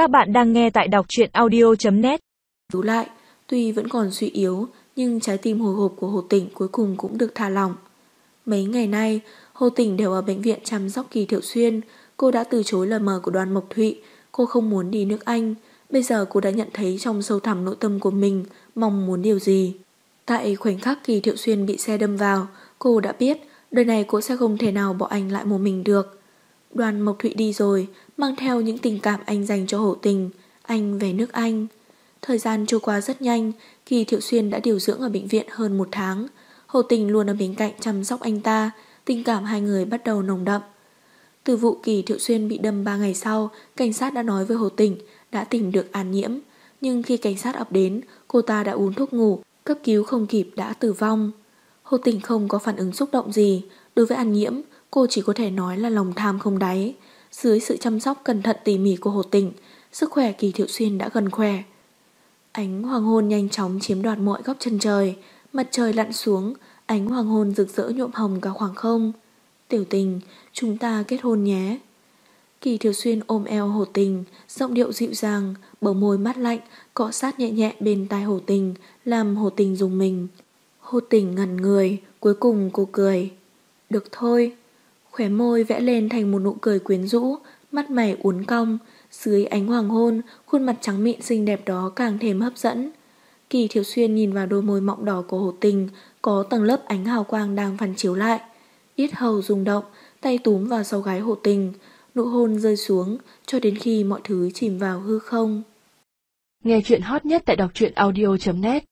Các bạn đang nghe tại đọc truyện audio.net Cứu lại, tuy vẫn còn suy yếu, nhưng trái tim hồi hộp của Hồ Tỉnh cuối cùng cũng được thả lỏng. Mấy ngày nay, Hồ Tỉnh đều ở bệnh viện chăm sóc Kỳ Thiệu Xuyên. Cô đã từ chối lời mời của đoàn Mộc Thụy. Cô không muốn đi nước Anh. Bây giờ cô đã nhận thấy trong sâu thẳm nội tâm của mình mong muốn điều gì. Tại khoảnh khắc Kỳ Thiệu Xuyên bị xe đâm vào, cô đã biết đời này cô sẽ không thể nào bỏ anh lại một mình được. Đoàn Mộc Thụy đi rồi, mang theo những tình cảm anh dành cho hổ tình, anh về nước Anh. Thời gian trôi qua rất nhanh, Kỳ Thiệu Xuyên đã điều dưỡng ở bệnh viện hơn một tháng. Hồ Tình luôn ở bên cạnh chăm sóc anh ta, tình cảm hai người bắt đầu nồng đậm. Từ vụ Kỳ Thiệu Xuyên bị đâm 3 ngày sau, cảnh sát đã nói với Hồ Tình đã tìm được an nhiễm. Nhưng khi cảnh sát ập đến, cô ta đã uống thuốc ngủ, cấp cứu không kịp đã tử vong. Hồ Tình không có phản ứng xúc động gì. Đối với an nhiễm, cô chỉ có thể nói là lòng tham không đáy. Dưới sự chăm sóc cẩn thận tỉ mỉ của Hồ Tình, sức khỏe Kỳ Thiệu Xuyên đã gần khỏe. Ánh hoàng hôn nhanh chóng chiếm đoạt mọi góc chân trời, mặt trời lặn xuống, ánh hoàng hôn rực rỡ nhuộm hồng cả khoảng không. Tiểu tình, chúng ta kết hôn nhé. Kỳ Thiều Xuyên ôm eo Hồ Tình, giọng điệu dịu dàng, bờ môi mát lạnh, cọ sát nhẹ nhẹ bên tai Hồ Tình, làm Hồ Tình dùng mình. Hồ Tình ngẩn người, cuối cùng cô cười. Được thôi. Khóe môi vẽ lên thành một nụ cười quyến rũ, mắt mày uốn cong, dưới ánh hoàng hôn, khuôn mặt trắng mịn xinh đẹp đó càng thêm hấp dẫn. Kỳ Thiều Xuyên nhìn vào đôi môi mọng đỏ của Hồ Tình, có tầng lớp ánh hào quang đang phản chiếu lại. Yết hầu rung động, tay túm vào sau gái Hồ Tình, nụ hôn rơi xuống cho đến khi mọi thứ chìm vào hư không. Nghe chuyện hot nhất tại đọc truyện audio.net